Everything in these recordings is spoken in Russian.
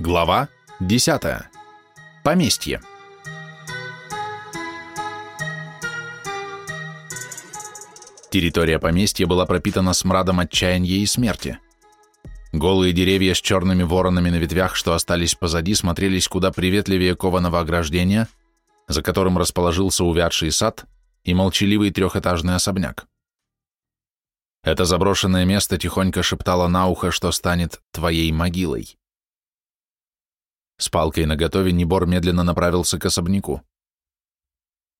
Глава 10. Поместье. Территория поместья была пропитана смрадом отчаяния и смерти. Голые деревья с черными воронами на ветвях, что остались позади, смотрелись куда приветливее кованого ограждения, за которым расположился увядший сад и молчаливый трехэтажный особняк. Это заброшенное место тихонько шептало на ухо, что станет твоей могилой. С палкой наготове Небор медленно направился к особняку.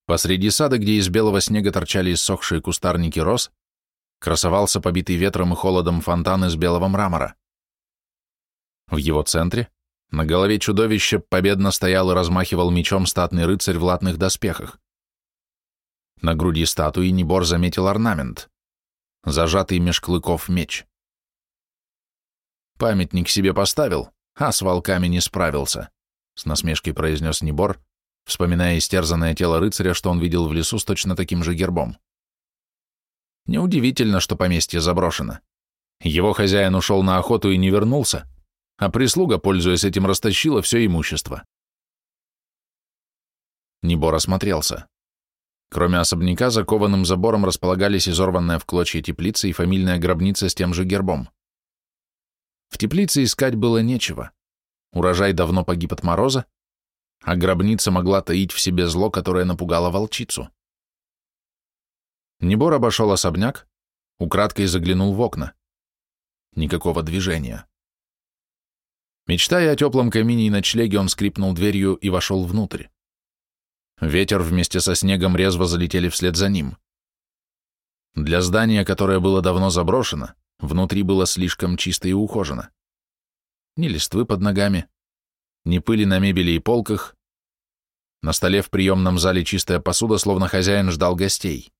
Посреди сада, где из белого снега торчали иссохшие кустарники роз, красовался побитый ветром и холодом фонтан из белого мрамора. В его центре, на голове чудовища, победно стоял и размахивал мечом статный рыцарь в латных доспехах. На груди статуи Небор заметил орнамент — зажатый меж клыков меч. Памятник себе поставил, а с волками не справился, с насмешкой произнес Небор, вспоминая истерзанное тело рыцаря, что он видел в лесу с точно таким же гербом. Неудивительно, что поместье заброшено. Его хозяин ушел на охоту и не вернулся, а прислуга, пользуясь этим, растащила все имущество. Небор осмотрелся. Кроме особняка, закованным забором располагались изорванная в клочья теплица и фамильная гробница с тем же гербом. В теплице искать было нечего. Урожай давно погиб от мороза, а гробница могла таить в себе зло, которое напугало волчицу. Небор обошел особняк, украдкой заглянул в окна. Никакого движения. Мечтая о теплом камине и ночлеге, он скрипнул дверью и вошел внутрь. Ветер вместе со снегом резво залетели вслед за ним. Для здания, которое было давно заброшено, Внутри было слишком чисто и ухожено. Ни листвы под ногами, ни пыли на мебели и полках. На столе в приемном зале чистая посуда, словно хозяин ждал гостей.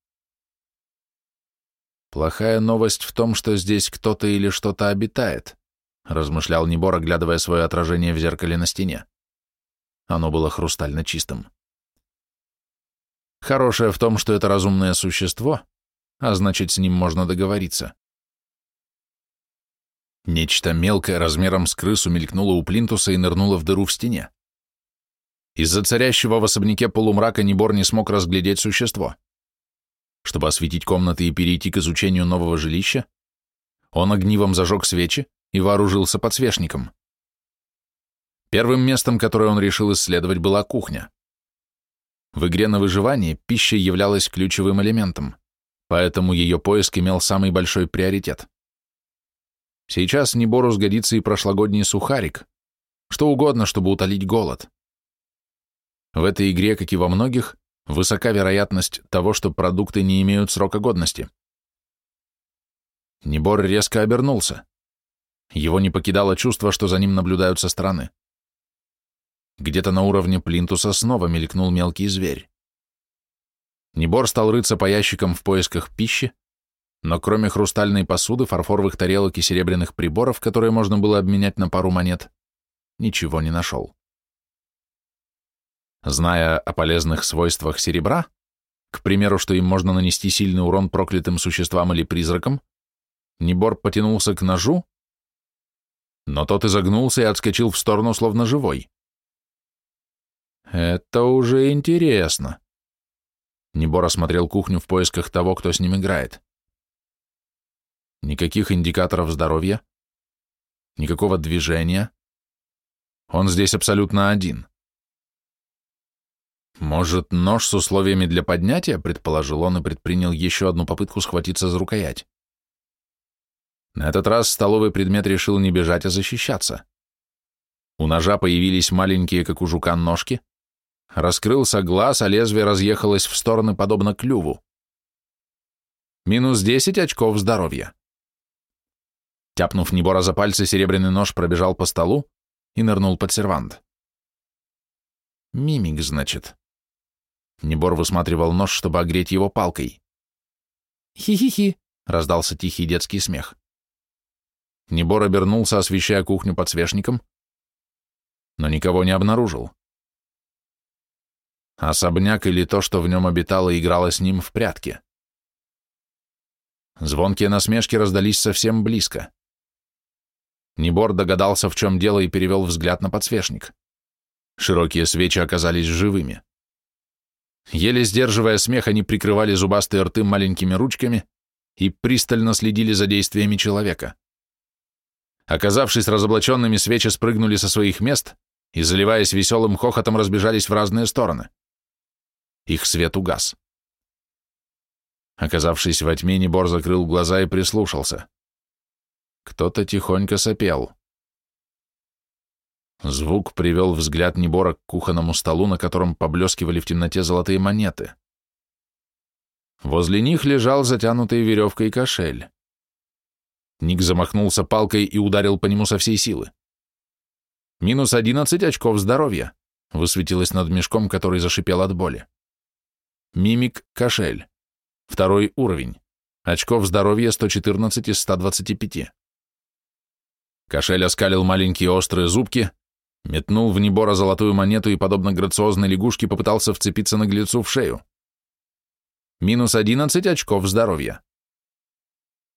«Плохая новость в том, что здесь кто-то или что-то обитает», размышлял Небор, оглядывая свое отражение в зеркале на стене. Оно было хрустально чистым. Хорошее в том, что это разумное существо, а значит, с ним можно договориться. Нечто мелкое размером с крысу мелькнуло у плинтуса и нырнуло в дыру в стене. Из-за царящего в особняке полумрака Небор не смог разглядеть существо. Чтобы осветить комнаты и перейти к изучению нового жилища, он огнивом зажег свечи и вооружился подсвечником. Первым местом, которое он решил исследовать, была кухня. В игре на выживание пища являлась ключевым элементом, поэтому ее поиск имел самый большой приоритет. Сейчас Небору сгодится и прошлогодний сухарик. Что угодно, чтобы утолить голод. В этой игре, как и во многих, высока вероятность того, что продукты не имеют срока годности. Небор резко обернулся. Его не покидало чувство, что за ним наблюдают со стороны. Где-то на уровне плинтуса снова мелькнул мелкий зверь. Небор стал рыться по ящикам в поисках пищи, но кроме хрустальной посуды, фарфоровых тарелок и серебряных приборов, которые можно было обменять на пару монет, ничего не нашел. Зная о полезных свойствах серебра, к примеру, что им можно нанести сильный урон проклятым существам или призракам, Небор потянулся к ножу, но тот изогнулся и отскочил в сторону, словно живой. Это уже интересно. Небор осмотрел кухню в поисках того, кто с ним играет. Никаких индикаторов здоровья, никакого движения. Он здесь абсолютно один. Может, нож с условиями для поднятия, предположил он и предпринял еще одну попытку схватиться за рукоять. На этот раз столовый предмет решил не бежать, а защищаться. У ножа появились маленькие, как у жука, ножки, раскрылся глаз, а лезвие разъехалось в стороны, подобно клюву. Минус десять очков здоровья. Тяпнув Небора за пальцы, серебряный нож пробежал по столу и нырнул под сервант. Мимик, значит. Небор высматривал нож, чтобы огреть его палкой. «Хи-хи-хи!» — раздался тихий детский смех. Небор обернулся, освещая кухню подсвечником, но никого не обнаружил. Особняк или то, что в нем обитало, играло с ним в прятки. Звонкие насмешки раздались совсем близко. Небор догадался, в чем дело, и перевел взгляд на подсвечник. Широкие свечи оказались живыми. Еле сдерживая смех, они прикрывали зубастые рты маленькими ручками и пристально следили за действиями человека. Оказавшись разоблаченными, свечи спрыгнули со своих мест и, заливаясь веселым хохотом, разбежались в разные стороны. Их свет угас. Оказавшись во тьме, Небор закрыл глаза и прислушался. Кто-то тихонько сопел. Звук привел взгляд Небора к кухонному столу, на котором поблескивали в темноте золотые монеты. Возле них лежал затянутый веревкой кошель. Ник замахнулся палкой и ударил по нему со всей силы. Минус одиннадцать очков здоровья, высветилось над мешком, который зашипел от боли. Мимик кошель. Второй уровень. Очков здоровья 114 из 125. Кошель оскалил маленькие острые зубки, метнул в Небора золотую монету и, подобно грациозной лягушке, попытался вцепиться наглецу в шею. Минус 11 очков здоровья.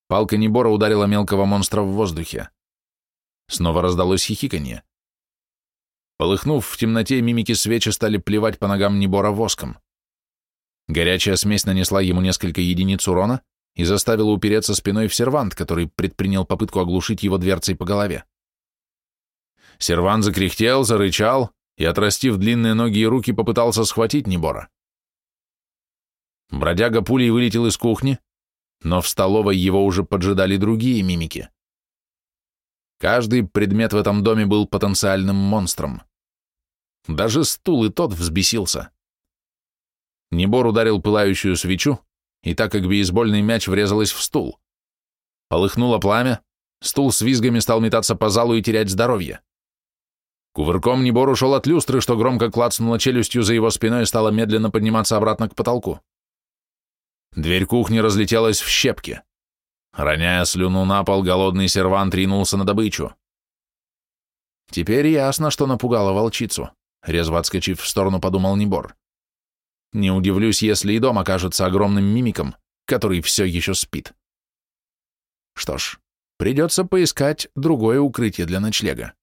Палка Небора ударила мелкого монстра в воздухе. Снова раздалось хихиканье. Полыхнув в темноте, мимики свечи стали плевать по ногам Небора воском. Горячая смесь нанесла ему несколько единиц урона и заставила упереться спиной в сервант, который предпринял попытку оглушить его дверцей по голове. Сервант закряхтел, зарычал и, отрастив длинные ноги и руки, попытался схватить Небора. Бродяга пулей вылетел из кухни, но в столовой его уже поджидали другие мимики. Каждый предмет в этом доме был потенциальным монстром. Даже стул и тот взбесился. Небор ударил пылающую свечу, и так как бейсбольный мяч врезалась в стул. Полыхнуло пламя, стул с визгами стал метаться по залу и терять здоровье. Кувырком Небор ушел от люстры, что громко клацнуло челюстью за его спиной и стало медленно подниматься обратно к потолку. Дверь кухни разлетелась в щепки. Роняя слюну на пол, голодный сервант ринулся на добычу. Теперь ясно, что напугало волчицу, резво отскочив в сторону, подумал Небор. Не удивлюсь, если и дом окажется огромным мимиком, который все еще спит. Что ж, придется поискать другое укрытие для ночлега.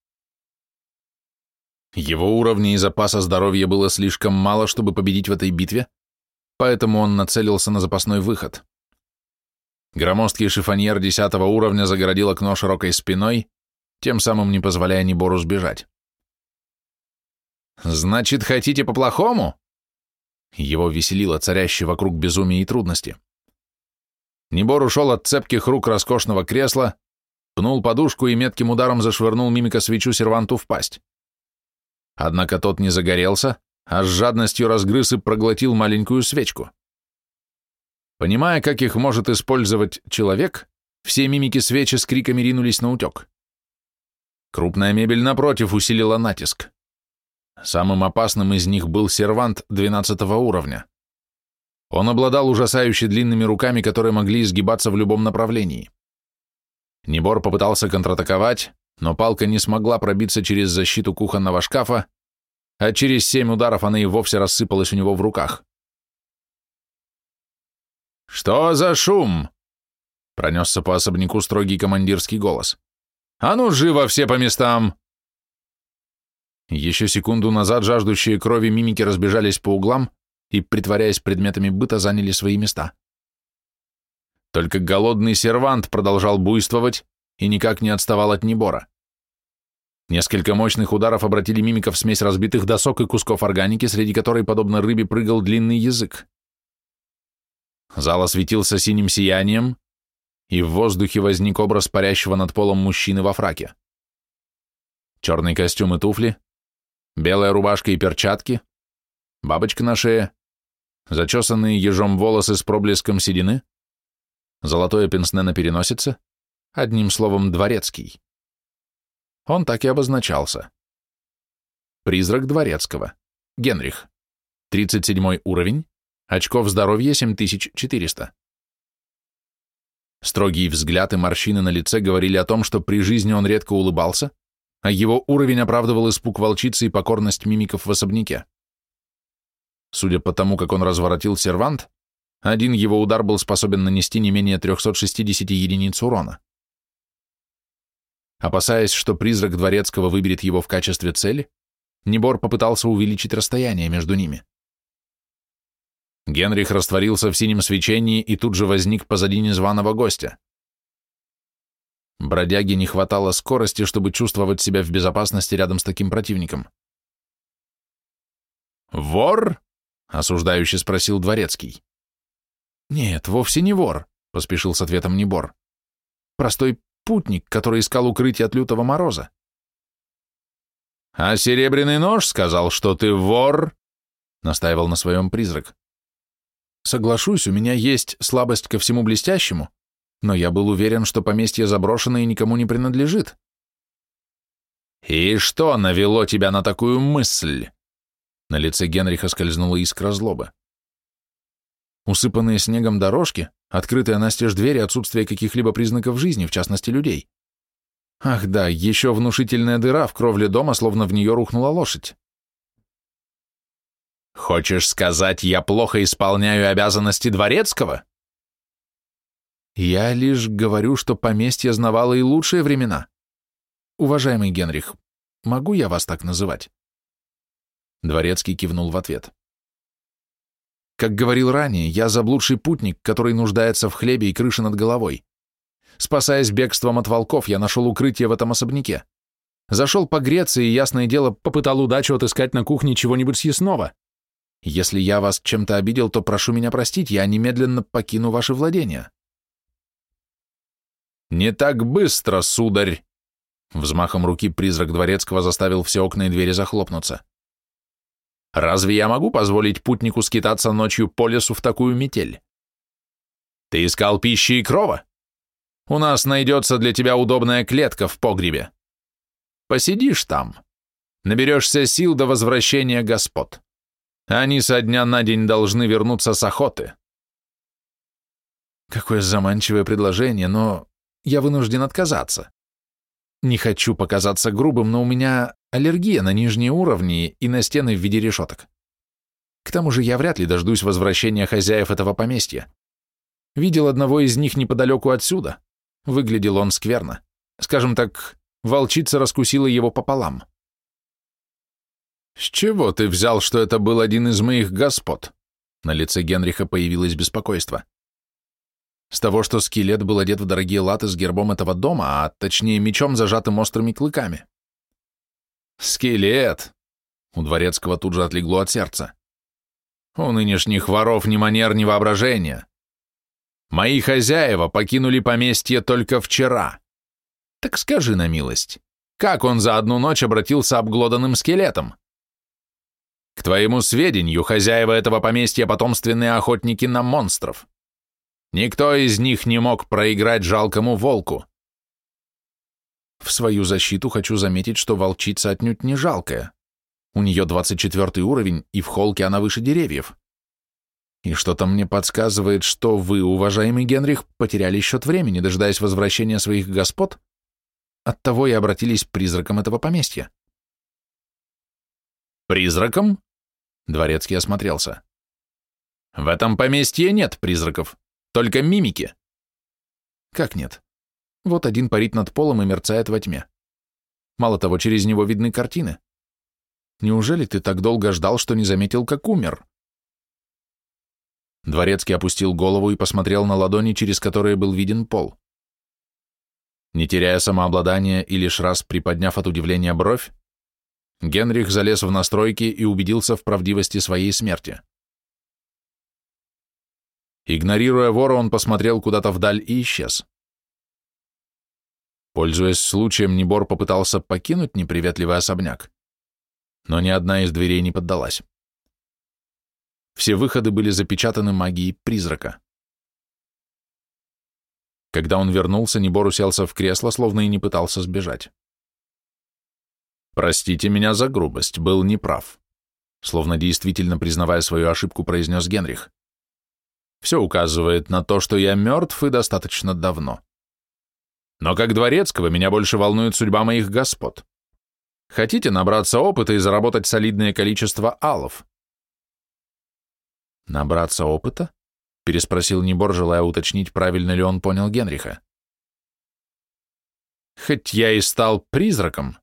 Его уровня и запаса здоровья было слишком мало, чтобы победить в этой битве, поэтому он нацелился на запасной выход. Громоздкий шифоньер десятого уровня загородил окно широкой спиной, тем самым не позволяя Небору сбежать. «Значит, хотите по-плохому?» Его веселило царящее вокруг безумие и трудности. Небор ушел от цепких рук роскошного кресла, пнул подушку и метким ударом зашвырнул мимика свечу серванту в пасть. Однако тот не загорелся, а с жадностью разгрыз и проглотил маленькую свечку. Понимая, как их может использовать человек, все мимики свечи с криками ринулись на утек. Крупная мебель, напротив, усилила натиск. Самым опасным из них был сервант 12 уровня. Он обладал ужасающе длинными руками, которые могли изгибаться в любом направлении. Небор попытался контратаковать, но палка не смогла пробиться через защиту кухонного шкафа, а через семь ударов она и вовсе рассыпалась у него в руках. «Что за шум?» — пронесся по особняку строгий командирский голос. «А ну, живо все по местам!» Еще секунду назад жаждущие крови мимики разбежались по углам и, притворяясь предметами быта, заняли свои места. Только голодный сервант продолжал буйствовать и никак не отставал от Небора. Несколько мощных ударов обратили мимиков в смесь разбитых досок и кусков органики, среди которой, подобно рыбе, прыгал длинный язык. Зал осветился синим сиянием, и в воздухе возник образ парящего над полом мужчины во фраке. Черный костюм и туфли, белая рубашка и перчатки, бабочка на шее, зачесанные ежом волосы с проблеском седины, золотое пенсне на переносице, одним словом, дворецкий. Он так и обозначался. Призрак дворецкого. Генрих. 37 уровень, очков здоровья 7400. Строгий взгляд и морщины на лице говорили о том, что при жизни он редко улыбался, а его уровень оправдывал испуг волчицы и покорность мимиков в особняке. Судя по тому, как он разворотил сервант, один его удар был способен нанести не менее 360 единиц урона. Опасаясь, что призрак Дворецкого выберет его в качестве цели, Небор попытался увеличить расстояние между ними. Генрих растворился в синем свечении и тут же возник позади незваного гостя. Бродяге не хватало скорости, чтобы чувствовать себя в безопасности рядом с таким противником. «Вор?» — осуждающе спросил Дворецкий. «Нет, вовсе не вор», — поспешил с ответом Небор. «Простой путник, который искал укрытие от лютого мороза». «А серебряный нож сказал, что ты вор?» — настаивал на своем призрак. «Соглашусь, у меня есть слабость ко всему блестящему, но я был уверен, что поместье заброшено и никому не принадлежит. «И что навело тебя на такую мысль?» На лице Генриха скользнула искра злобы. Усыпанные снегом дорожки, открытые настежь двери, отсутствие каких-либо признаков жизни, в частности людей. Ах да, еще внушительная дыра в кровле дома, словно в нее рухнула лошадь. «Хочешь сказать, я плохо исполняю обязанности дворецкого?» Я лишь говорю, что поместье знавало и лучшие времена. Уважаемый Генрих, могу я вас так называть? Дворецкий кивнул в ответ. Как говорил ранее, я заблудший путник, который нуждается в хлебе и крыше над головой. Спасаясь бегством от волков, я нашел укрытие в этом особняке. Зашел погреться и, ясное дело, попытал удачу отыскать на кухне чего-нибудь съестного. Если я вас чем-то обидел, то прошу меня простить, я немедленно покину ваши владения. «Не так быстро, сударь!» Взмахом руки призрак Дворецкого заставил все окна и двери захлопнуться. «Разве я могу позволить путнику скитаться ночью по лесу в такую метель? Ты искал пищи и крова? У нас найдется для тебя удобная клетка в погребе. Посидишь там, наберешься сил до возвращения господ. Они со дня на день должны вернуться с охоты». Какое заманчивое предложение, но я вынужден отказаться. Не хочу показаться грубым, но у меня аллергия на нижние уровни и на стены в виде решеток. К тому же я вряд ли дождусь возвращения хозяев этого поместья. Видел одного из них неподалеку отсюда. Выглядел он скверно. Скажем так, волчица раскусила его пополам. «С чего ты взял, что это был один из моих господ?» На лице Генриха появилось беспокойство. С того, что скелет был одет в дорогие латы с гербом этого дома, а точнее мечом, зажатым острыми клыками. «Скелет!» У Дворецкого тут же отлегло от сердца. «У нынешних воров ни манер, ни воображения. Мои хозяева покинули поместье только вчера. Так скажи на милость, как он за одну ночь обратился обглоданным скелетом? К твоему сведению, хозяева этого поместья потомственные охотники на монстров. Никто из них не мог проиграть жалкому волку. В свою защиту хочу заметить, что волчица отнюдь не жалкая. У нее 24 уровень, и в холке она выше деревьев. И что-то мне подсказывает, что вы, уважаемый Генрих, потеряли счет времени, дожидаясь возвращения своих господ, оттого и обратились призраком этого поместья. «Призраком?» Дворецкий осмотрелся. «В этом поместье нет призраков. Только мимики. Как нет? Вот один парит над полом и мерцает во тьме. Мало того, через него видны картины. Неужели ты так долго ждал, что не заметил, как умер? Дворецкий опустил голову и посмотрел на ладони, через которые был виден пол. Не теряя самообладания и лишь раз приподняв от удивления бровь, Генрих залез в настройки и убедился в правдивости своей смерти. Игнорируя вора, он посмотрел куда-то вдаль и исчез. Пользуясь случаем, Небор попытался покинуть неприветливый особняк, но ни одна из дверей не поддалась. Все выходы были запечатаны магией призрака. Когда он вернулся, Небор уселся в кресло, словно и не пытался сбежать. «Простите меня за грубость, был неправ», словно действительно признавая свою ошибку, произнес Генрих. Все указывает на то, что я мертв и достаточно давно. Но как дворецкого меня больше волнует судьба моих господ. Хотите набраться опыта и заработать солидное количество алов? Набраться опыта? Переспросил Небор, желая уточнить, правильно ли он понял Генриха. Хоть я и стал призраком,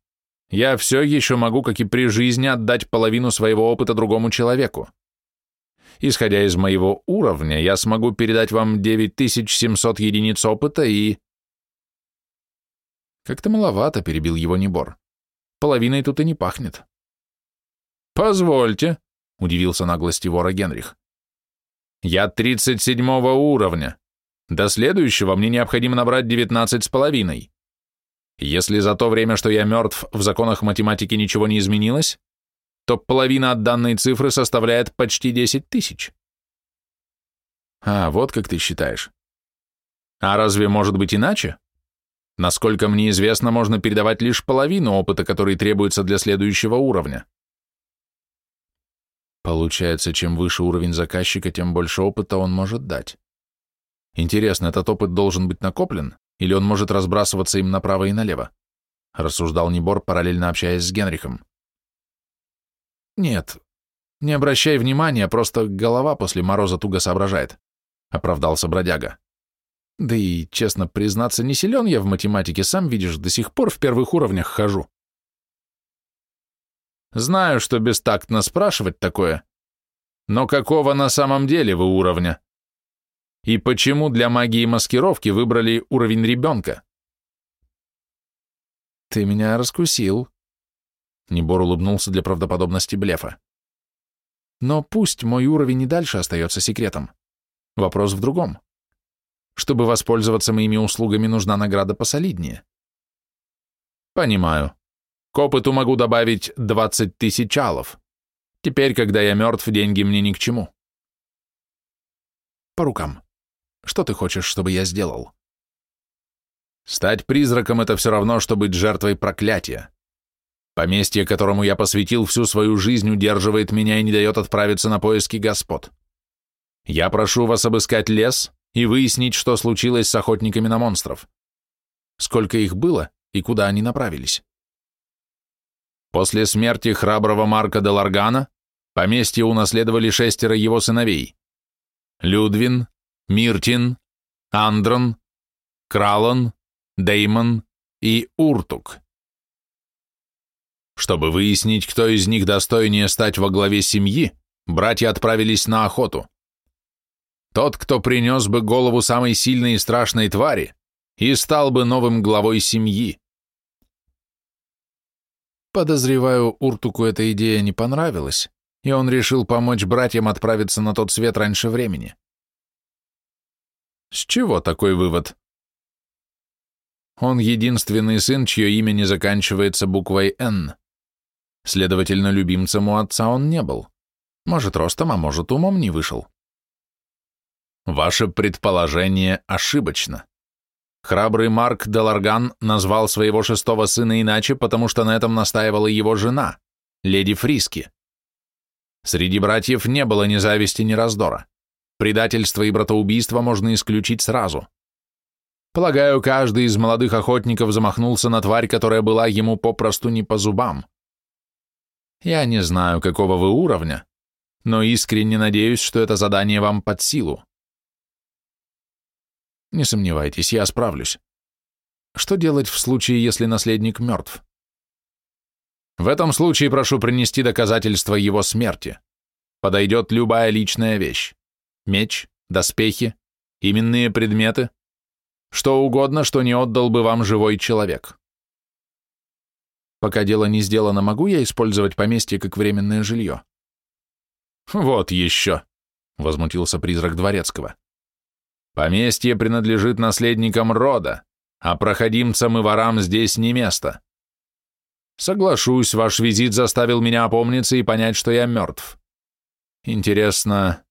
я все еще могу, как и при жизни, отдать половину своего опыта другому человеку. Исходя из моего уровня, я смогу передать вам 9700 единиц опыта и... Как-то маловато, перебил его Небор. Половиной тут и не пахнет. Позвольте, удивился наглости вора Генрих. Я 37 уровня. До следующего мне необходимо набрать 19 с половиной. Если за то время, что я мертв, в законах математики ничего не изменилось, то половина от данной цифры составляет почти 10 тысяч. А, вот как ты считаешь. А разве может быть иначе? Насколько мне известно, можно передавать лишь половину опыта, который требуется для следующего уровня. Получается, чем выше уровень заказчика, тем больше опыта он может дать. Интересно, этот опыт должен быть накоплен, или он может разбрасываться им направо и налево? Рассуждал Небор, параллельно общаясь с Генрихом. Нет, не обращай внимания, просто голова после мороза туго соображает, оправдался бродяга. Да и, честно признаться, не силен я в математике, сам видишь, до сих пор в первых уровнях хожу. Знаю, что бестактно спрашивать такое, но какого на самом деле вы уровня? И почему для магии маскировки выбрали уровень ребенка? Ты меня раскусил. Небор улыбнулся для правдоподобности блефа. Но пусть мой уровень и дальше остается секретом. Вопрос в другом. Чтобы воспользоваться моими услугами, нужна награда посолиднее. Понимаю. К опыту могу добавить 20 тысяч алов. Теперь, когда я мертв, деньги мне ни к чему. По рукам. Что ты хочешь, чтобы я сделал? Стать призраком — это все равно, что быть жертвой проклятия. Поместье, которому я посвятил всю свою жизнь, удерживает меня и не дает отправиться на поиски господ. Я прошу вас обыскать лес и выяснить, что случилось с охотниками на монстров. Сколько их было и куда они направились. После смерти храброго Марка де Ларгана поместье унаследовали шестеро его сыновей. Людвин, Миртин, Андрон, Кралон, Деймон и Уртук. Чтобы выяснить, кто из них достойнее стать во главе семьи, братья отправились на охоту. Тот, кто принес бы голову самой сильной и страшной твари, и стал бы новым главой семьи. Подозреваю, Уртуку эта идея не понравилась, и он решил помочь братьям отправиться на тот свет раньше времени. С чего такой вывод? Он единственный сын, чье имя не заканчивается буквой «Н». Следовательно, любимцем у отца он не был. Может, ростом, а может, умом не вышел. Ваше предположение ошибочно. Храбрый Марк Деларган назвал своего шестого сына иначе, потому что на этом настаивала его жена, леди Фриски. Среди братьев не было ни зависти, ни раздора. Предательство и братоубийство можно исключить сразу. Полагаю, каждый из молодых охотников замахнулся на тварь, которая была ему попросту не по зубам. Я не знаю, какого вы уровня, но искренне надеюсь, что это задание вам под силу. Не сомневайтесь, я справлюсь. Что делать в случае, если наследник мертв? В этом случае прошу принести доказательства его смерти. Подойдет любая личная вещь меч, доспехи, именные предметы, что угодно, что не отдал бы вам живой человек. Пока дело не сделано, могу я использовать поместье как временное жилье? Вот еще, возмутился призрак дворецкого. Поместье принадлежит наследникам рода, а проходимцам и ворам здесь не место. Соглашусь, ваш визит заставил меня опомниться и понять, что я мертв. Интересно,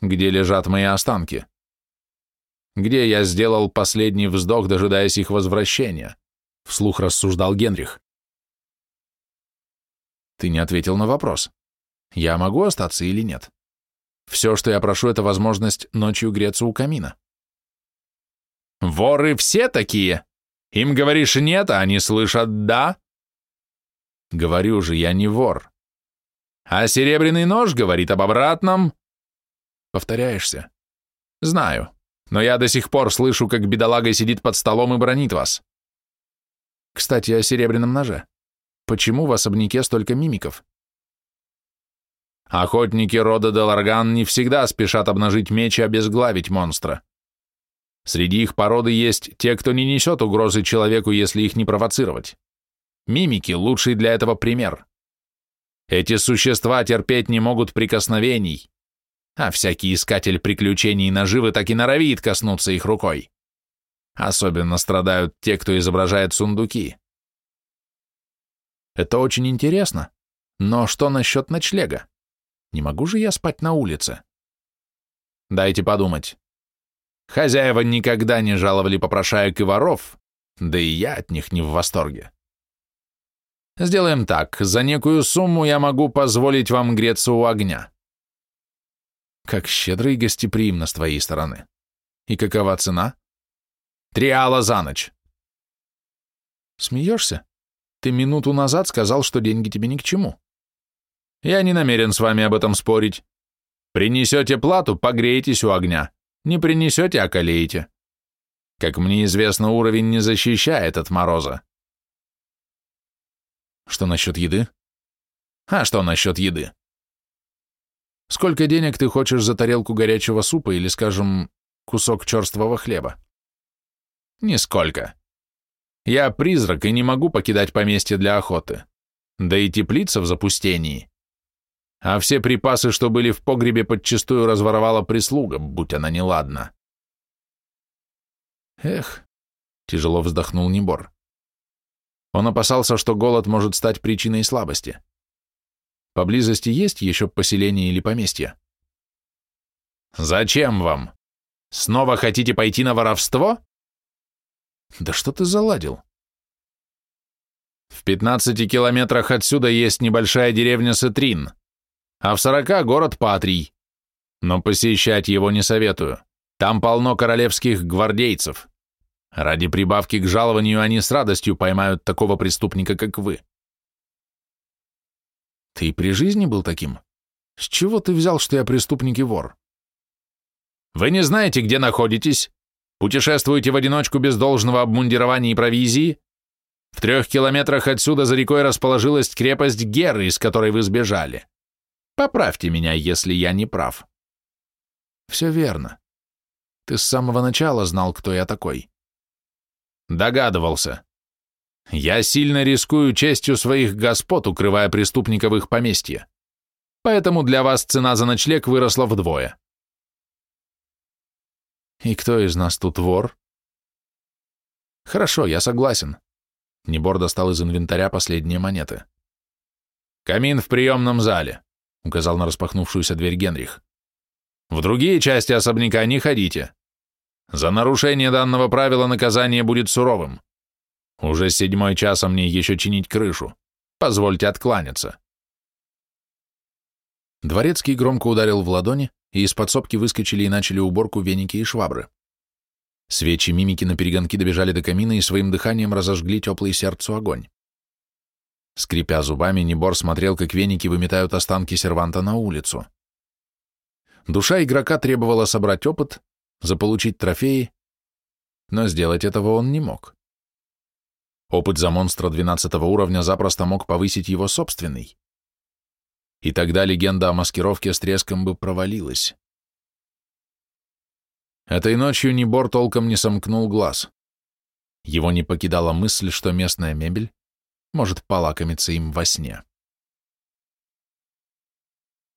где лежат мои останки? Где я сделал последний вздох, дожидаясь их возвращения? Вслух рассуждал Генрих. Ты не ответил на вопрос. Я могу остаться или нет? Все, что я прошу, это возможность ночью греться у камина. Воры все такие. Им говоришь нет, а они слышат да. Говорю же, я не вор. А серебряный нож говорит об обратном. Повторяешься. Знаю, но я до сих пор слышу, как бедолага сидит под столом и бронит вас. Кстати, о серебряном ноже. Почему в особняке столько мимиков? Охотники рода Деларган не всегда спешат обнажить меч и обезглавить монстра. Среди их породы есть те, кто не несет угрозы человеку, если их не провоцировать. Мимики – лучший для этого пример. Эти существа терпеть не могут прикосновений, а всякий искатель приключений и наживы так и норовит коснуться их рукой. Особенно страдают те, кто изображает сундуки. Это очень интересно, но что насчет ночлега? Не могу же я спать на улице? Дайте подумать. Хозяева никогда не жаловали попрошаек и воров, да и я от них не в восторге. Сделаем так, за некую сумму я могу позволить вам греться у огня. Как щедро и гостеприимно с твоей стороны. И какова цена? Три ала за ночь. Смеешься? Ты минуту назад сказал, что деньги тебе ни к чему. Я не намерен с вами об этом спорить. Принесете плату, погреетесь у огня. Не принесете, околеете. Как мне известно, уровень не защищает от мороза. Что насчет еды? А что насчет еды? Сколько денег ты хочешь за тарелку горячего супа или, скажем, кусок черствого хлеба? Нисколько. Я призрак и не могу покидать поместье для охоты. Да и теплица в запустении а все припасы, что были в погребе, подчистую разворовала прислуга, будь она неладна. Эх, тяжело вздохнул Небор. Он опасался, что голод может стать причиной слабости. Поблизости есть еще поселение или поместье? Зачем вам? Снова хотите пойти на воровство? Да что ты заладил? В пятнадцати километрах отсюда есть небольшая деревня Сетрин а в сорока город Патрий. Но посещать его не советую. Там полно королевских гвардейцев. Ради прибавки к жалованию они с радостью поймают такого преступника, как вы. Ты при жизни был таким? С чего ты взял, что я преступник и вор? Вы не знаете, где находитесь? Путешествуете в одиночку без должного обмундирования и провизии? В трех километрах отсюда за рекой расположилась крепость Геры, из которой вы сбежали. Поправьте меня, если я не прав. Все верно. Ты с самого начала знал, кто я такой. Догадывался. Я сильно рискую честью своих господ, укрывая преступника в их поместье. Поэтому для вас цена за ночлег выросла вдвое. И кто из нас тут вор? Хорошо, я согласен. Небор достал из инвентаря последние монеты. Камин в приемном зале указал на распахнувшуюся дверь Генрих. В другие части особняка не ходите. За нарушение данного правила наказание будет суровым. Уже седьмой час, а мне еще чинить крышу. Позвольте откланяться. Дворецкий громко ударил в ладони, и из подсобки выскочили и начали уборку веники и швабры. Свечи мимики на перегонки добежали до камина и своим дыханием разожгли теплый сердцу огонь. Скрипя зубами, Небор смотрел, как веники выметают останки серванта на улицу. Душа игрока требовала собрать опыт, заполучить трофеи, но сделать этого он не мог. Опыт за монстра 12 уровня запросто мог повысить его собственный. И тогда легенда о маскировке с треском бы провалилась. Этой ночью Небор толком не сомкнул глаз. Его не покидала мысль, что местная мебель может полакомиться им во сне.